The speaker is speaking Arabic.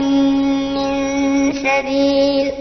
من سبيل